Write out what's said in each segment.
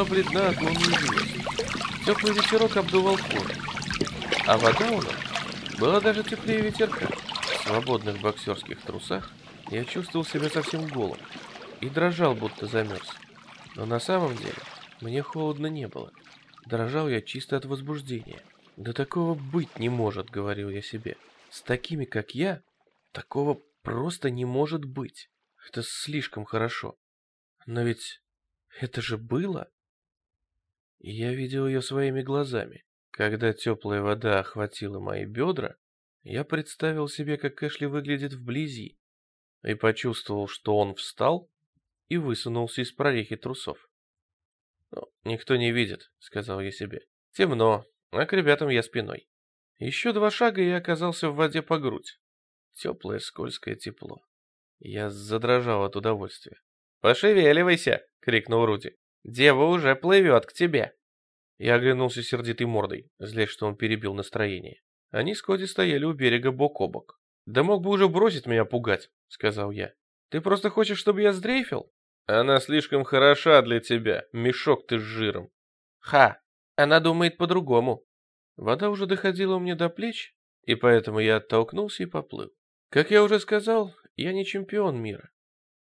Была бледна от звезд. Теплый ветерок обдувал кожу. А вода у нас была даже теплее ветерка. В свободных боксерских трусах я чувствовал себя совсем голым и дрожал, будто замерз. Но на самом деле мне холодно не было. Дрожал я чисто от возбуждения. Да такого быть не может, говорил я себе. С такими, как я, такого просто не может быть. Это слишком хорошо. Но ведь это же было. Я видел ее своими глазами. Когда теплая вода охватила мои бедра, я представил себе, как Эшли выглядит вблизи, и почувствовал, что он встал и высунулся из прорехи трусов. «Ну, никто не видит», — сказал я себе. «Темно, а к ребятам я спиной». Еще два шага, и я оказался в воде по грудь. Теплое скользкое тепло. Я задрожал от удовольствия. «Пошевеливайся!» — крикнул Руди. «Дева уже плывет к тебе!» Я оглянулся сердитой мордой, злясь, что он перебил настроение. Они с Коди стояли у берега бок о бок. «Да мог бы уже бросить меня пугать», — сказал я. «Ты просто хочешь, чтобы я сдрейфил?» «Она слишком хороша для тебя, мешок ты с жиром». «Ха! Она думает по-другому». Вода уже доходила мне до плеч, и поэтому я оттолкнулся и поплыл. Как я уже сказал, я не чемпион мира.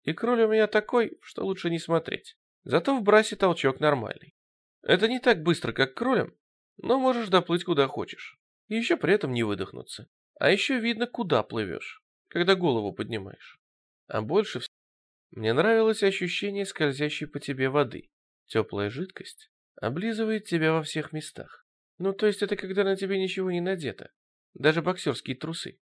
И кроль у меня такой, что лучше не смотреть. Зато в брасе толчок нормальный. Это не так быстро, как кролем, но можешь доплыть куда хочешь. И еще при этом не выдохнуться. А еще видно, куда плывешь, когда голову поднимаешь. А больше всего мне нравилось ощущение скользящей по тебе воды. Теплая жидкость облизывает тебя во всех местах. Ну, то есть это когда на тебе ничего не надето. Даже боксерские трусы.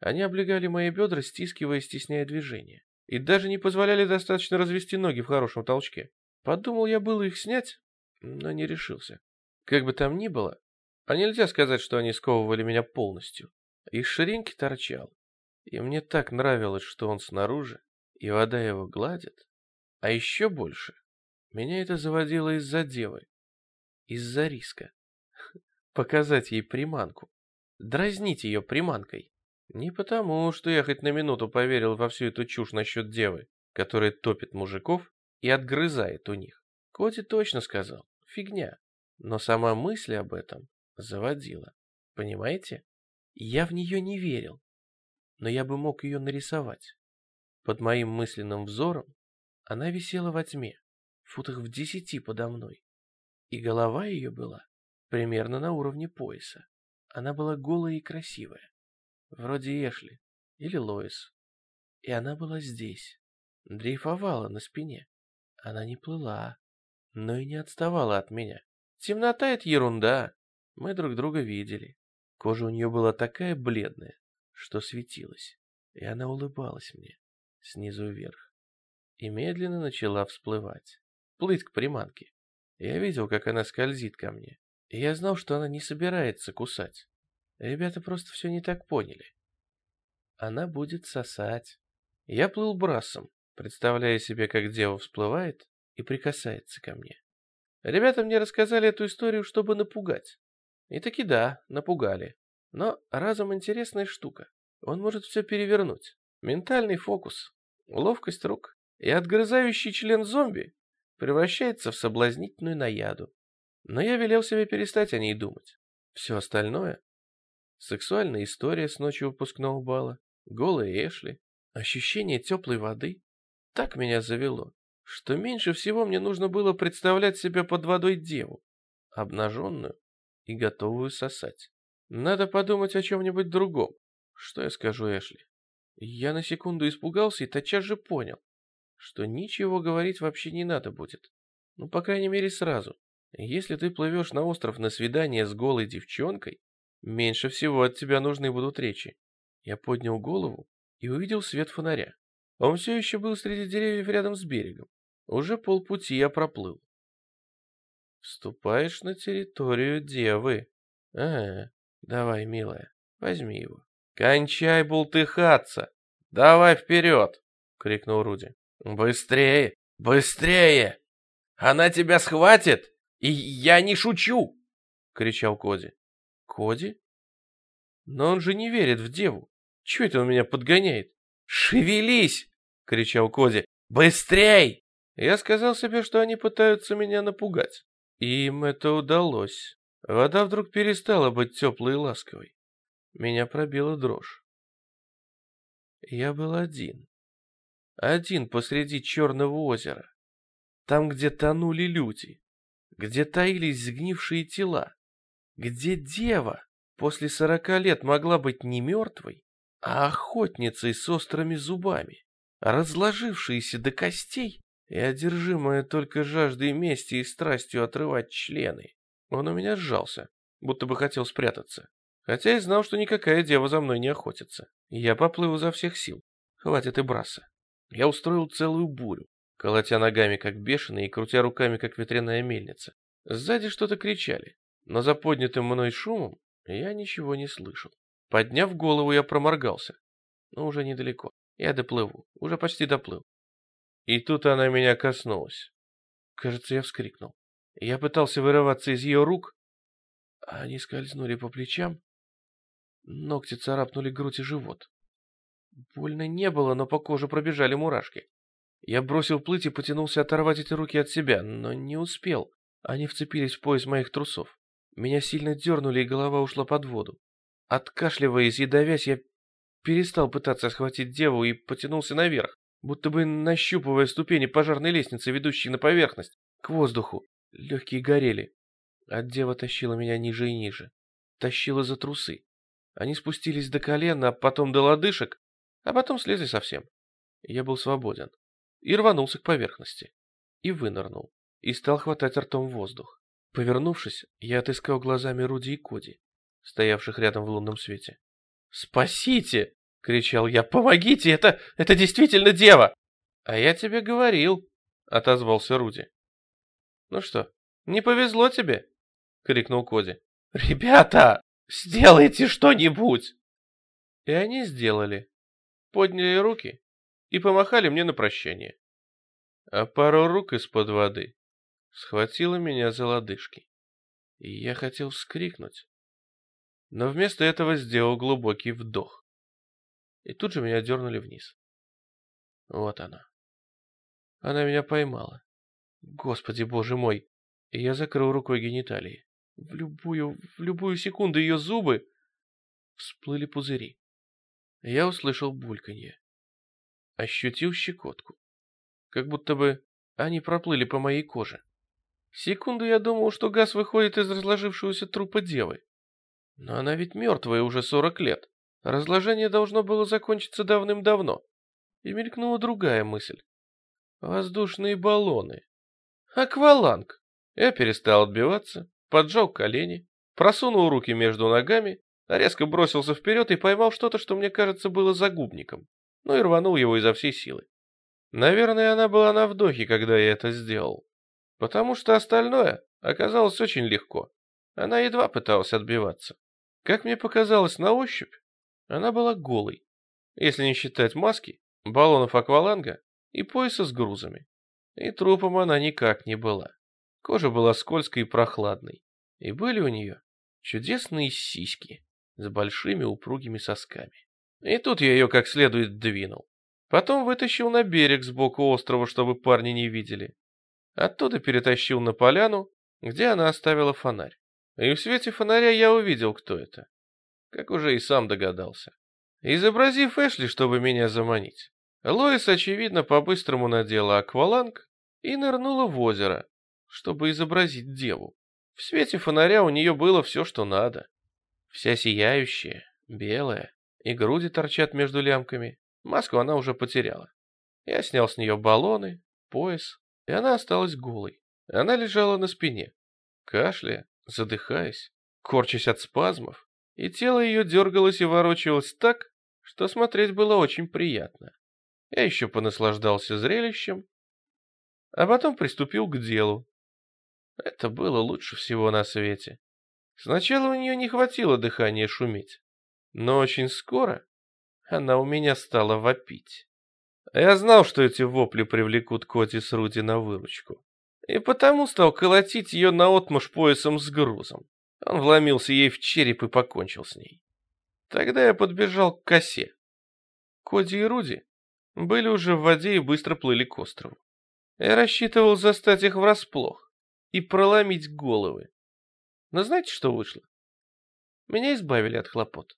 Они облегали мои бедра, стискивая и стесняя движение. И даже не позволяли достаточно развести ноги в хорошем толчке. Подумал я было их снять, но не решился. Как бы там ни было, а нельзя сказать, что они сковывали меня полностью. Из ширинки торчал. И мне так нравилось, что он снаружи, и вода его гладит. А еще больше меня это заводило из-за девы, из-за риска. Показать ей приманку, дразнить ее приманкой. Не потому, что я хоть на минуту поверил во всю эту чушь насчет девы, которая топит мужиков и отгрызает у них. Коти точно сказал, фигня. Но сама мысль об этом заводила. Понимаете? Я в нее не верил. Но я бы мог ее нарисовать. Под моим мысленным взором она висела во тьме, футах в десяти подо мной. И голова ее была примерно на уровне пояса. Она была голая и красивая вроде Эшли или Лоис. И она была здесь, дрейфовала на спине. Она не плыла, но и не отставала от меня. Темнота — это ерунда, мы друг друга видели. Кожа у нее была такая бледная, что светилась, и она улыбалась мне снизу вверх. И медленно начала всплывать, плыть к приманке. Я видел, как она скользит ко мне, и я знал, что она не собирается кусать. Ребята просто все не так поняли. Она будет сосать. Я плыл брасом, представляя себе, как дева всплывает и прикасается ко мне. Ребята мне рассказали эту историю, чтобы напугать. И таки да, напугали. Но разум интересная штука. Он может все перевернуть. Ментальный фокус, ловкость рук и отгрызающий член зомби превращается в соблазнительную наяду. Но я велел себе перестать о ней думать. Все остальное Сексуальная история с ночи выпускного бала, голые Эшли, ощущение теплой воды. Так меня завело, что меньше всего мне нужно было представлять себя под водой деву, обнаженную и готовую сосать. Надо подумать о чем-нибудь другом. Что я скажу Эшли? Я на секунду испугался и тотчас же понял, что ничего говорить вообще не надо будет. Ну, по крайней мере, сразу. Если ты плывешь на остров на свидание с голой девчонкой, Меньше всего от тебя нужны будут речи. Я поднял голову и увидел свет фонаря. Он все еще был среди деревьев рядом с берегом. Уже полпути я проплыл. Вступаешь на территорию девы. Ага, давай, милая, возьми его. Кончай бултыхаться. Давай вперед, крикнул Руди. Быстрее, быстрее! Она тебя схватит, и я не шучу, кричал Коди. Коди? Но он же не верит в деву. Чего это он меня подгоняет? «Шевелись!» — кричал Коди. «Быстрей!» Я сказал себе, что они пытаются меня напугать. И им это удалось. Вода вдруг перестала быть теплой и ласковой. Меня пробила дрожь. Я был один. Один посреди Черного озера. Там, где тонули люди. Где таились сгнившие тела. Где дева после сорока лет могла быть не мертвой, а охотницей с острыми зубами, разложившейся до костей и одержимая только жаждой мести и страстью отрывать члены. Он у меня сжался, будто бы хотел спрятаться. Хотя и знал, что никакая дева за мной не охотится. Я поплыл изо всех сил. Хватит и браса. Я устроил целую бурю, колотя ногами как бешеный и крутя руками как ветряная мельница. Сзади что-то кричали, но за поднятым мной шумом я ничего не слышал. Подняв голову, я проморгался. Но уже недалеко. Я доплыву. Уже почти доплыл. И тут она меня коснулась. Кажется, я вскрикнул. Я пытался вырываться из ее рук, а они скользнули по плечам. Ногти царапнули грудь и живот. Больно не было, но по коже пробежали мурашки. Я бросил плыть и потянулся оторвать эти руки от себя, но не успел. Они вцепились в пояс моих трусов. Меня сильно дернули, и голова ушла под воду. Откашливаясь и давясь, я перестал пытаться схватить деву и потянулся наверх будто бы нащупывая ступени пожарной лестницы, ведущей на поверхность, к воздуху. Легкие горели. А дева тащила меня ниже и ниже. Тащила за трусы. Они спустились до колена, а потом до лодыжек, а потом слезли совсем. Я был свободен. И рванулся к поверхности. И вынырнул. И стал хватать ртом воздух. Повернувшись, я отыскал глазами Руди и Коди, стоявших рядом в лунном свете. «Спасите!» — кричал я. «Помогите! Это, это действительно дева!» «А я тебе говорил!» — отозвался Руди. «Ну что, не повезло тебе?» — крикнул Коди. «Ребята, сделайте что-нибудь!» И они сделали. Подняли руки и помахали мне на прощание. А пару рук из-под воды схватила меня за лодыжки. И я хотел вскрикнуть, но вместо этого сделал глубокий вдох и тут же меня дернули вниз. Вот она. Она меня поймала. Господи, боже мой! И я закрыл рукой гениталии. В любую, в любую секунду ее зубы всплыли пузыри. Я услышал бульканье. Ощутил щекотку. Как будто бы они проплыли по моей коже. Секунду я думал, что газ выходит из разложившегося трупа девы. Но она ведь мертвая уже сорок лет. Разложение должно было закончиться давным-давно. И мелькнула другая мысль. Воздушные баллоны. Акваланг. Я перестал отбиваться, поджал колени, просунул руки между ногами, резко бросился вперед и поймал что-то, что мне кажется было загубником. Ну и рванул его изо всей силы. Наверное, она была на вдохе, когда я это сделал. Потому что остальное оказалось очень легко. Она едва пыталась отбиваться. Как мне показалось на ощупь, она была голой, если не считать маски, баллонов акваланга и пояса с грузами. И трупом она никак не была. Кожа была скользкой и прохладной. И были у нее чудесные сиськи с большими упругими сосками. И тут я ее как следует двинул. Потом вытащил на берег сбоку острова, чтобы парни не видели. Оттуда перетащил на поляну, где она оставила фонарь. И в свете фонаря я увидел, кто это как уже и сам догадался. Изобразив Эшли, чтобы меня заманить, Лоис, очевидно, по-быстрому надела акваланг и нырнула в озеро, чтобы изобразить деву. В свете фонаря у нее было все, что надо. Вся сияющая, белая, и груди торчат между лямками. Маску она уже потеряла. Я снял с нее баллоны, пояс, и она осталась голой. Она лежала на спине, кашляя, задыхаясь, корчась от спазмов и тело ее дергалось и ворочалось так, что смотреть было очень приятно. Я еще понаслаждался зрелищем, а потом приступил к делу. Это было лучше всего на свете. Сначала у нее не хватило дыхания шуметь, но очень скоро она у меня стала вопить. Я знал, что эти вопли привлекут Коти с Руди на выручку, и потому стал колотить ее наотмашь поясом с грузом. Он вломился ей в череп и покончил с ней. Тогда я подбежал к косе. Коди и Руди были уже в воде и быстро плыли к острову. Я рассчитывал застать их врасплох и проломить головы. Но знаете, что вышло? Меня избавили от хлопот.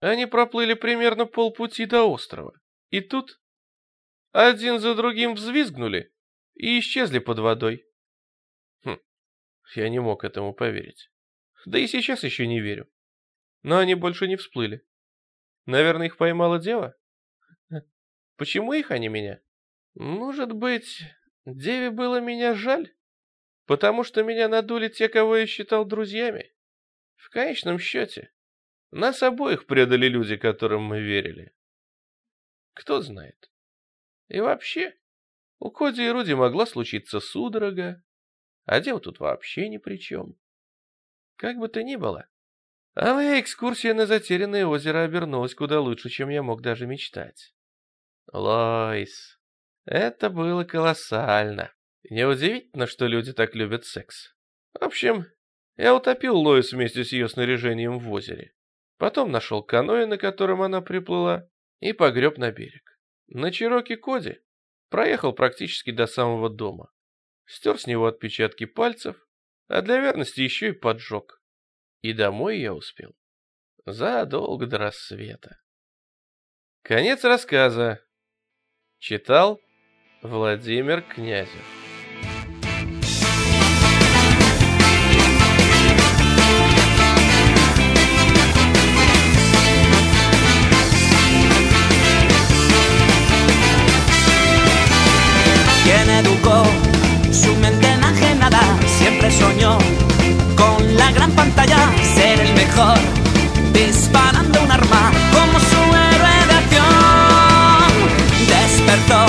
Они проплыли примерно полпути до острова. И тут один за другим взвизгнули и исчезли под водой. Хм, я не мог этому поверить. Да и сейчас еще не верю. Но они больше не всплыли. Наверное, их поймала дева? Почему их, а не меня? Может быть, деве было меня жаль? Потому что меня надули те, кого я считал друзьями? В конечном счете, нас обоих предали люди, которым мы верили. Кто знает. И вообще, у Коди и Руди могла случиться судорога, а дел тут вообще ни при чем. Как бы то ни было, а моя экскурсия на затерянное озеро обернулась куда лучше, чем я мог даже мечтать. Лойс, это было колоссально. Неудивительно, что люди так любят секс. В общем, я утопил Лоис вместе с ее снаряжением в озере. Потом нашел каноэ, на котором она приплыла, и погреб на берег. На Чироке Коди проехал практически до самого дома. Стер с него отпечатки пальцев, а для верности еще и поджег. И домой я успел задолго до рассвета. Конец рассказа. Читал Владимир Князев. Ser el mejor, disparando un arma como su héroe de acción. Despertó,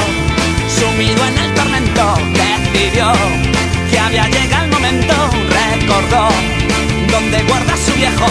sumido en el tormento, decidió que había llegado el momento, recordó donde guarda su viejo,